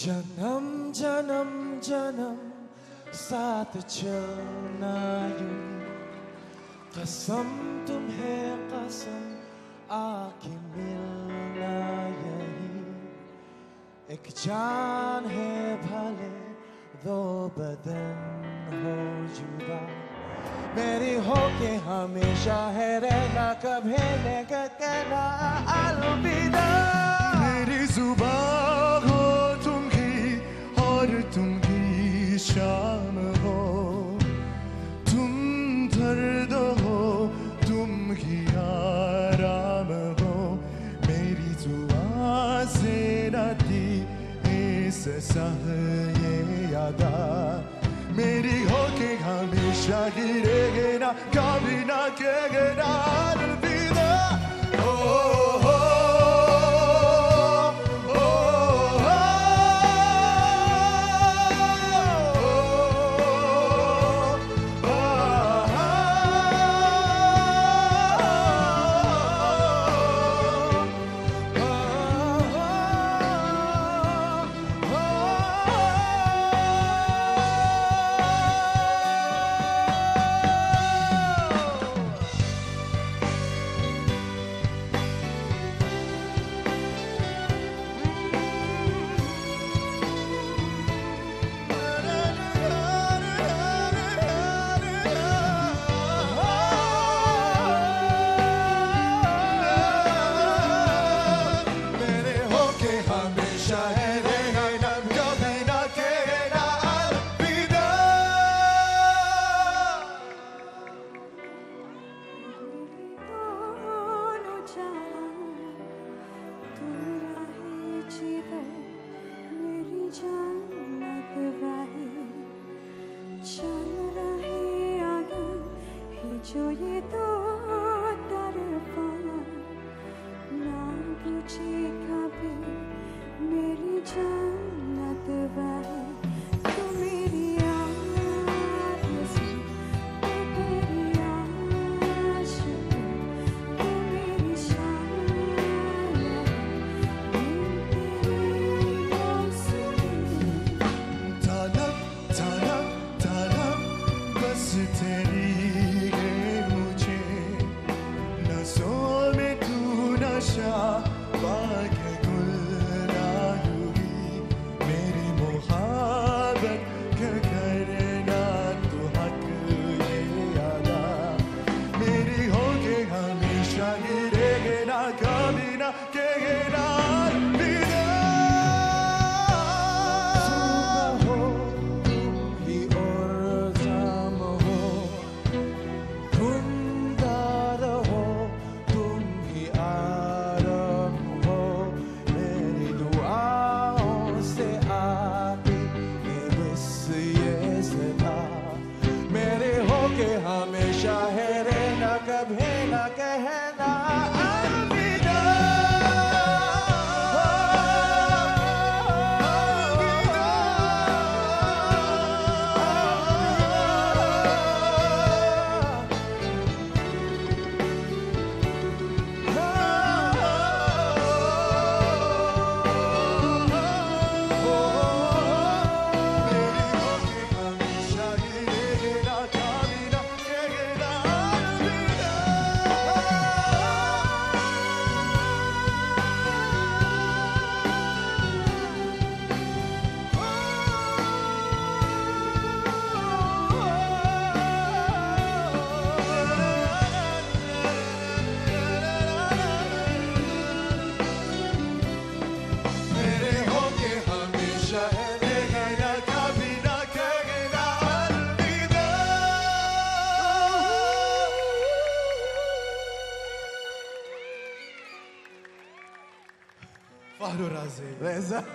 जन्म जन्म जन्म साथ चलना यूँ कसम तुम्हें, कसम आके मिलना यही। एक जान है भले, दो बदन हो जुदा। मेरी हो के हमेशा है रहना, कभी कहना अलविदा मेरी जुबा तुम ही और तुम ही शाम हो तुम दर्द हो तुम ही आराम हो मेरी दुआ से नाती इस सह ये यादा मेरी हो के हमेशा गिरेगे ना कभी ना कहेगे जो ये दो रहना कभी ना कहना Faru razei. Exato.